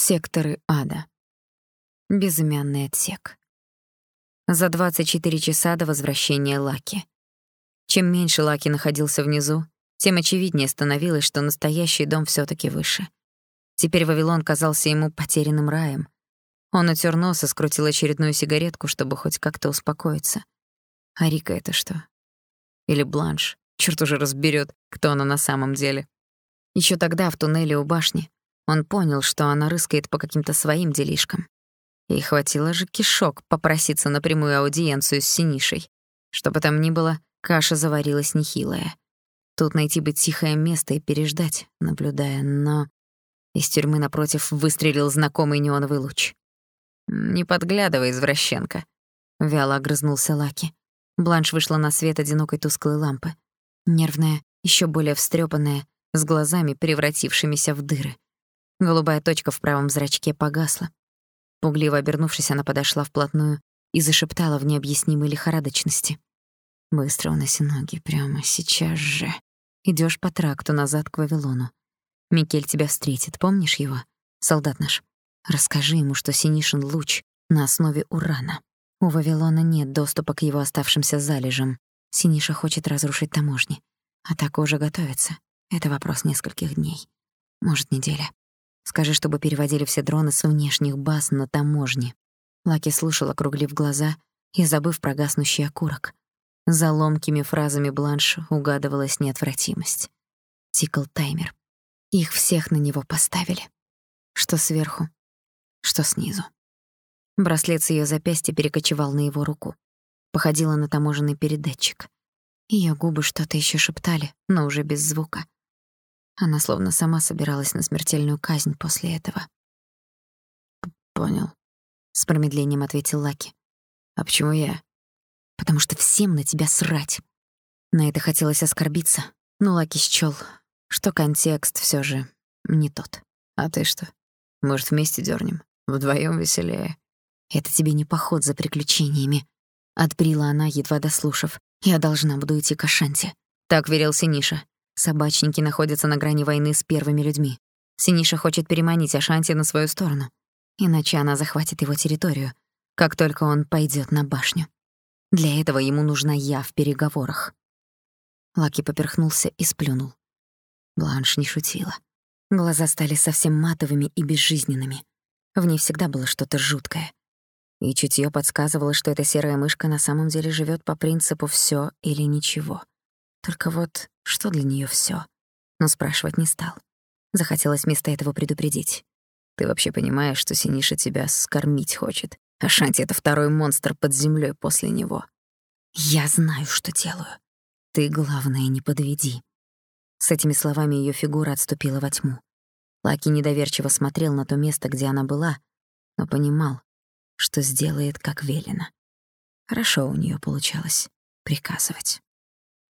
Секторы ада. Безымянный отсек. За 24 часа до возвращения Лаки. Чем меньше Лаки находился внизу, тем очевиднее становилось, что настоящий дом все таки выше. Теперь Вавилон казался ему потерянным раем. Он утер нос и скрутил очередную сигаретку, чтобы хоть как-то успокоиться. А Рика это что? Или Бланш? Черт уже разберет, кто она на самом деле. Еще тогда в туннеле у башни он понял, что она рыскает по каким-то своим делишкам. И хватило же кишок попроситься на прямую аудиенцию с Синишей. Что бы там ни было, каша заварилась нехилая. Тут найти бы тихое место и переждать, наблюдая, но... Из тюрьмы напротив выстрелил знакомый неоновый луч. «Не подглядывай, извращенка», — вяло огрызнулся Лаки. Бланш вышла на свет одинокой тусклой лампы. Нервная, еще более встрепанная, с глазами, превратившимися в дыры. Голубая точка в правом зрачке погасла. Пугливо обернувшись, она подошла вплотную и зашептала в необъяснимой лихорадочности. «Быстро уноси ноги, прямо сейчас же. Идёшь по тракту назад к Вавилону. Микель тебя встретит, помнишь его? Солдат наш. Расскажи ему, что Синишин луч на основе урана. У Вавилона нет доступа к его оставшимся залежам. Синиша хочет разрушить таможни. Атака уже готовится. Это вопрос нескольких дней. Может, неделя. Скажи, чтобы переводили все дроны с внешних баз на таможне. Лаки слушал, округлив глаза и забыв про гаснущий окурок. За ломкими фразами Бланш угадывалась неотвратимость. Тикал таймер. Их всех на него поставили. Что сверху, что снизу. Браслет с её запястья перекочевал на его руку. Походила на таможенный передатчик. Её губы что-то ещё шептали, но уже без звука. Она словно сама собиралась на смертельную казнь после этого. «Понял», — с промедлением ответил Лаки. «А почему я?» «Потому что всем на тебя срать». На это хотелось оскорбиться, но Лаки счёл, что контекст всё же не тот. «А ты что? Может, вместе дёрнем? Вдвоём веселее?» «Это тебе не поход за приключениями», — отбрила она, едва дослушав. «Я должна буду идти к Ашанте». Так верил Синиша. Собачники находятся на грани войны с первыми людьми. Синиша хочет переманить Ашанти на свою сторону. Иначе она захватит его территорию, как только он пойдет на башню. Для этого ему нужна я в переговорах. Лаки поперхнулся и сплюнул. Бланш не шутила. Глаза стали совсем матовыми и безжизненными. В ней всегда было что-то жуткое. И чутье подсказывало, что эта серая мышка на самом деле живет по принципу все или ничего. Только вот что для нее все? Но спрашивать не стал. Захотелось вместо этого предупредить. Ты вообще понимаешь, что Синиша тебя скормить хочет? А Шанти — это второй монстр под землей после него. Я знаю, что делаю. Ты, главное, не подведи. С этими словами ее фигура отступила во тьму. Лаки недоверчиво смотрел на то место, где она была, но понимал, что сделает, как велено. Хорошо у нее получалось приказывать.